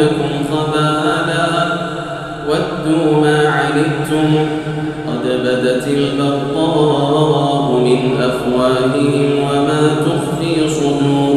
قلوبكم خبالا ودوا ما عنتم. قد بدت البغضاء من أفواههم وما تخفي صدورهم.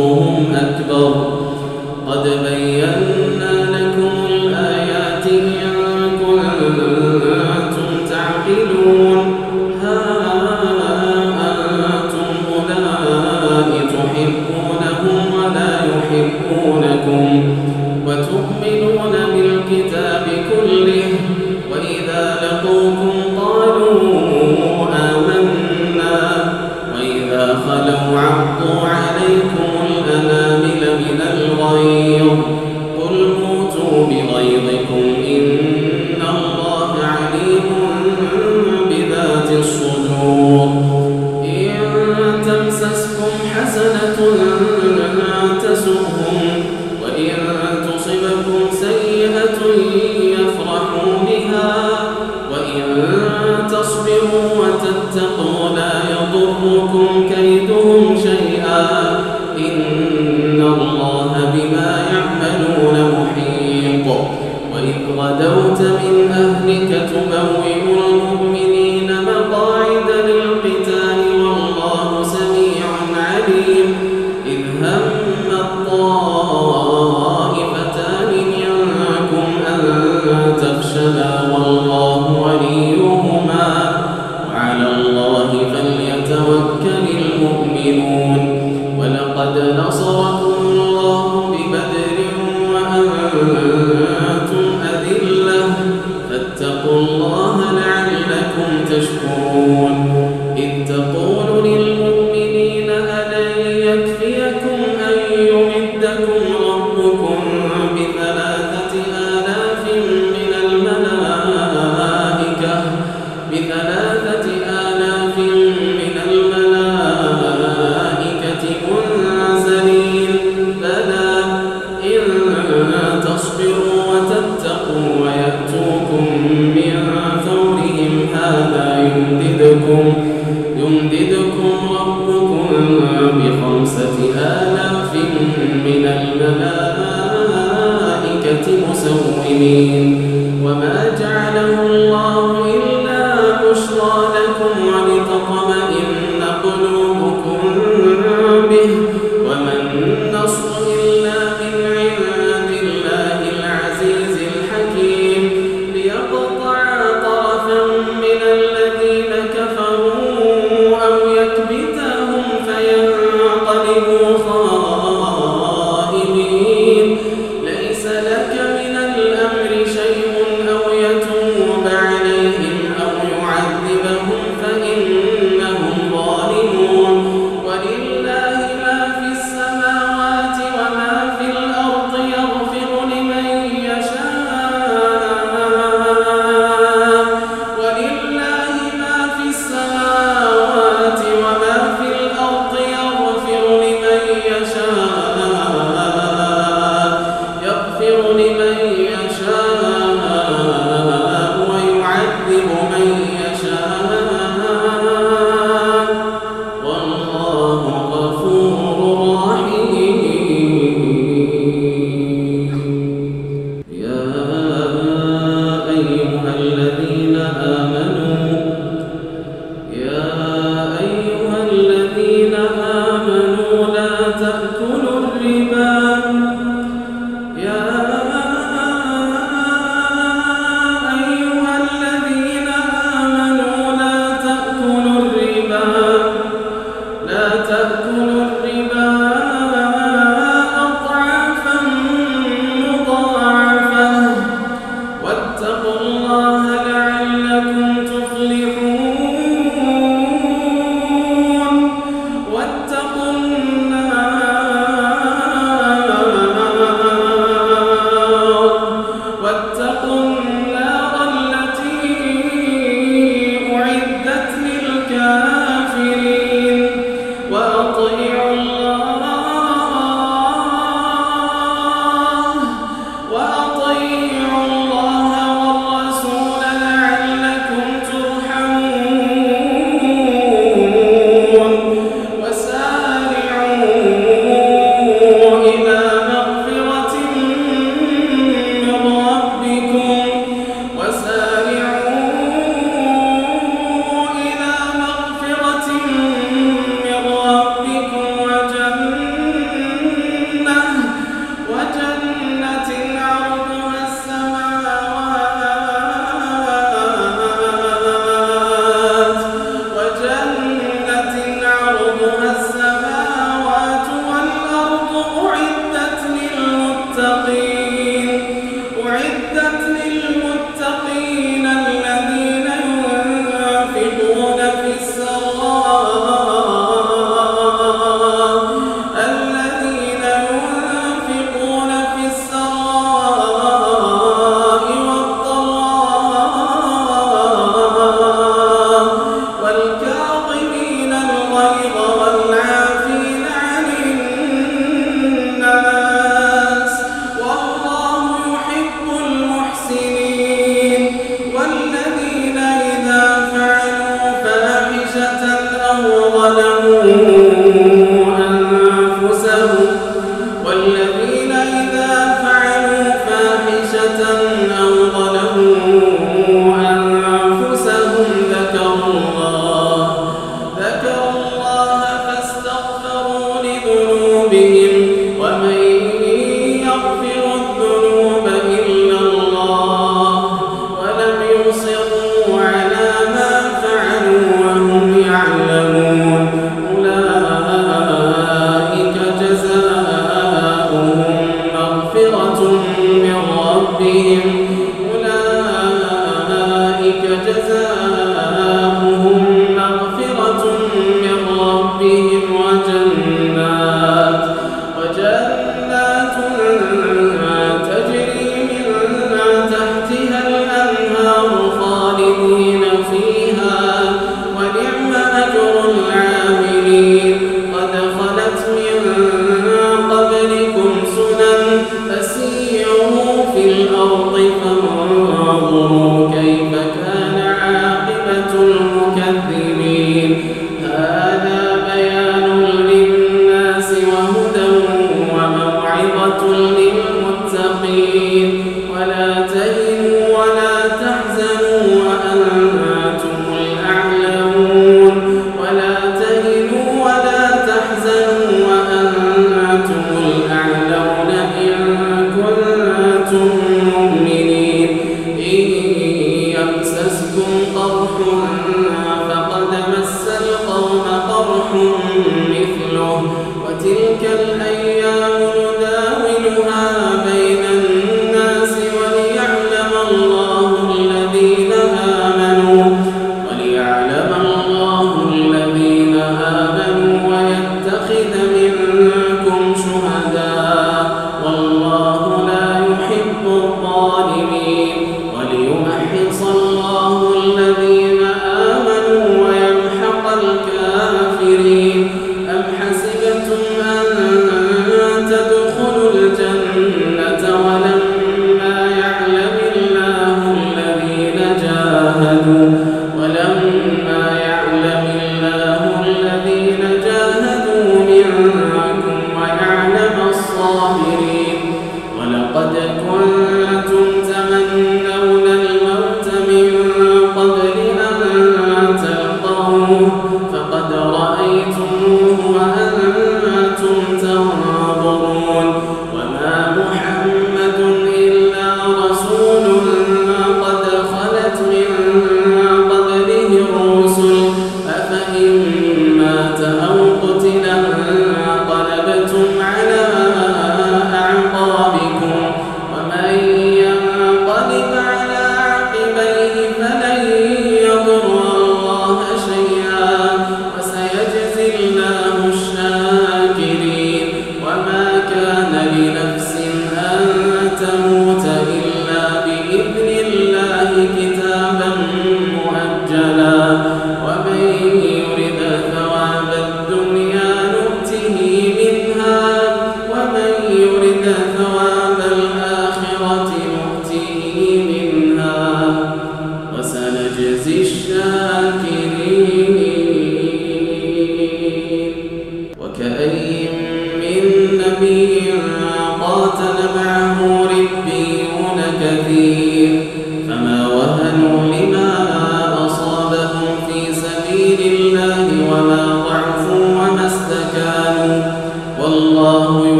أمسستم قرح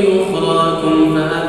تعملون ثم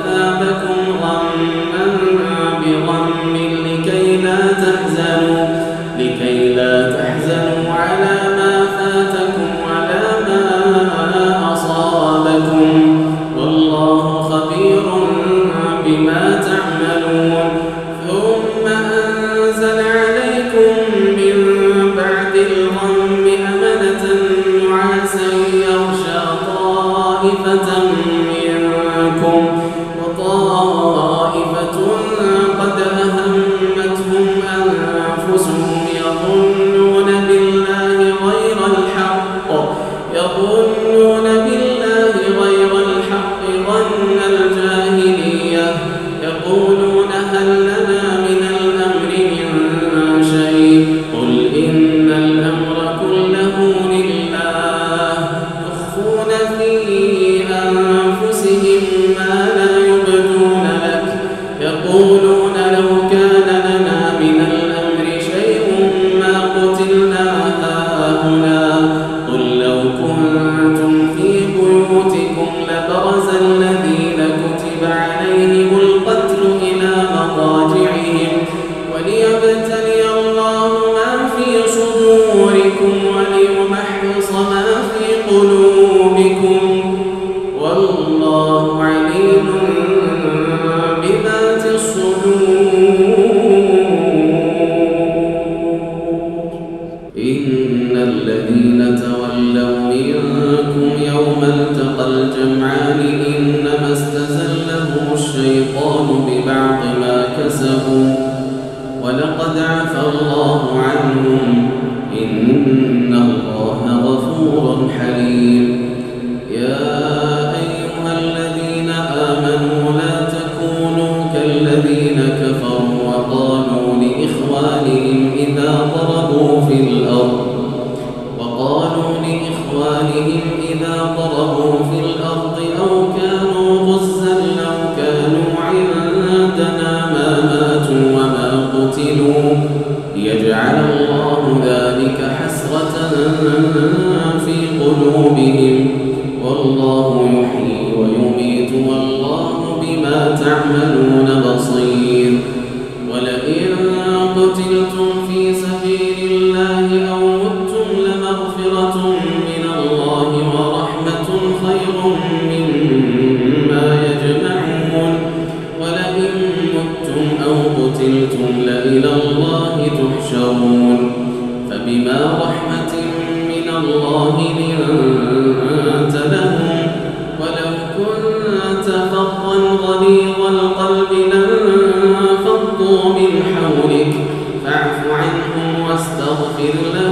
Ele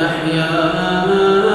الأحياء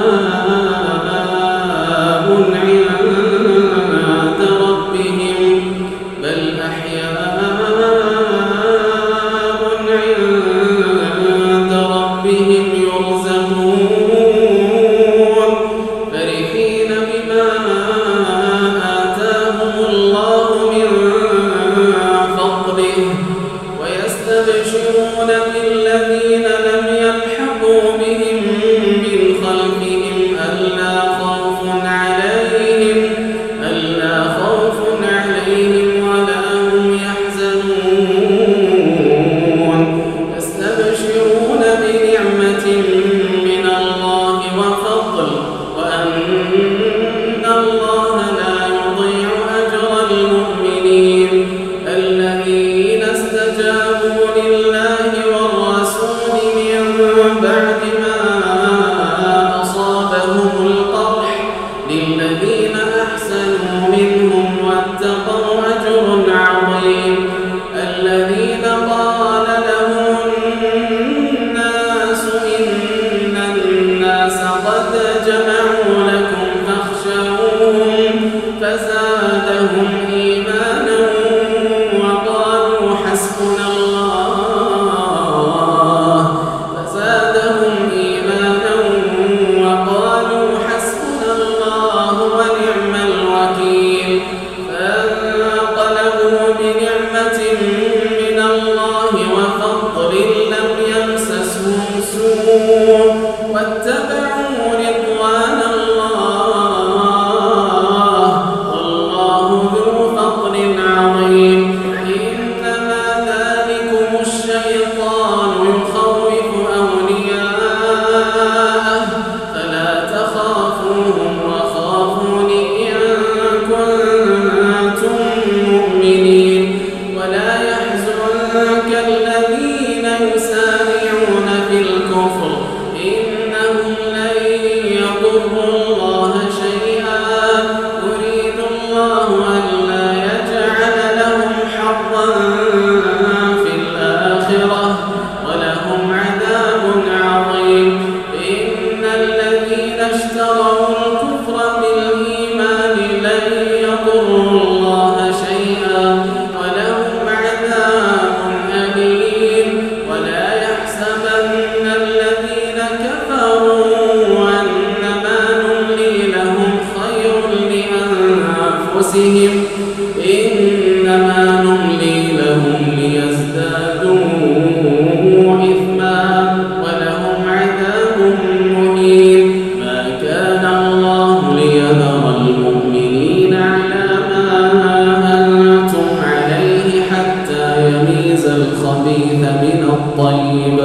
الخبيث من الطيب.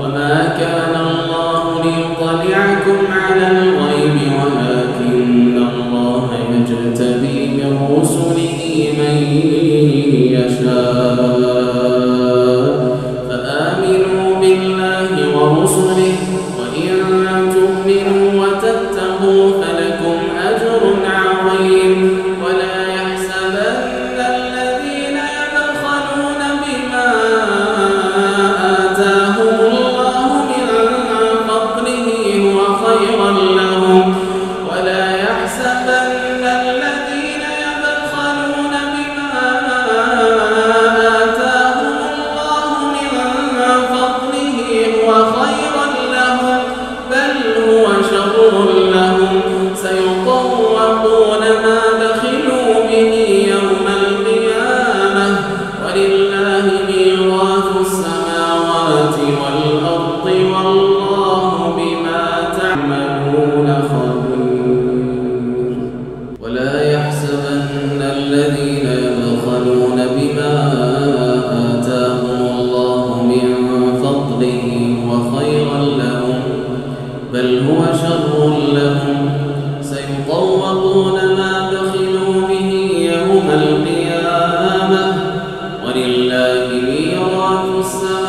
وما كان الله ليطلعكم على الغيب Krishna.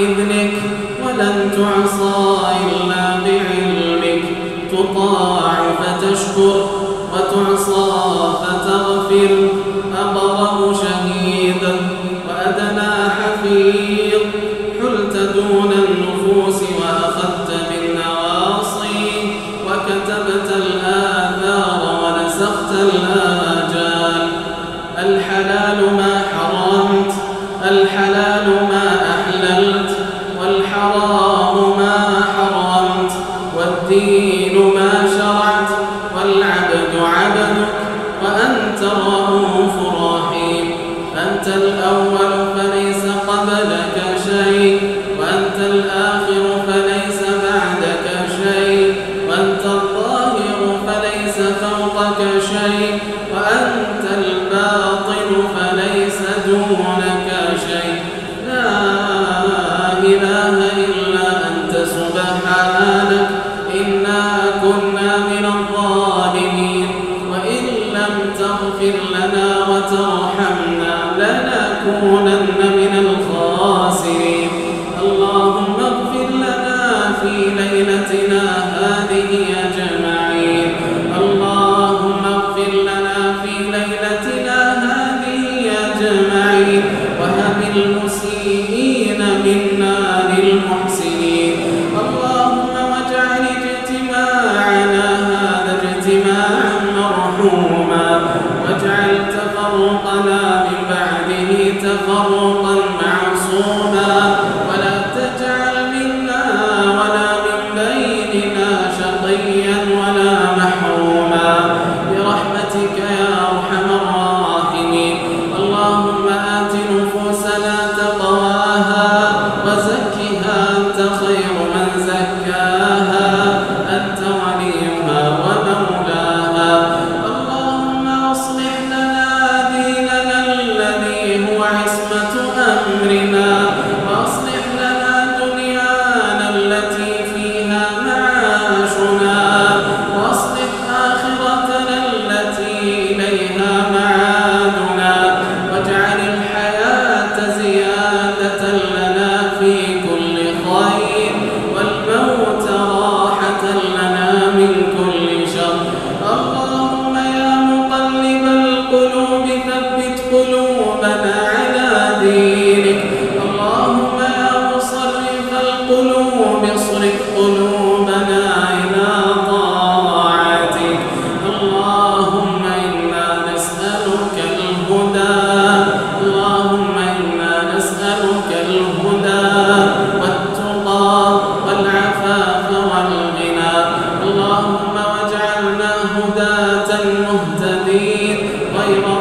الحلال ما حرمت Father,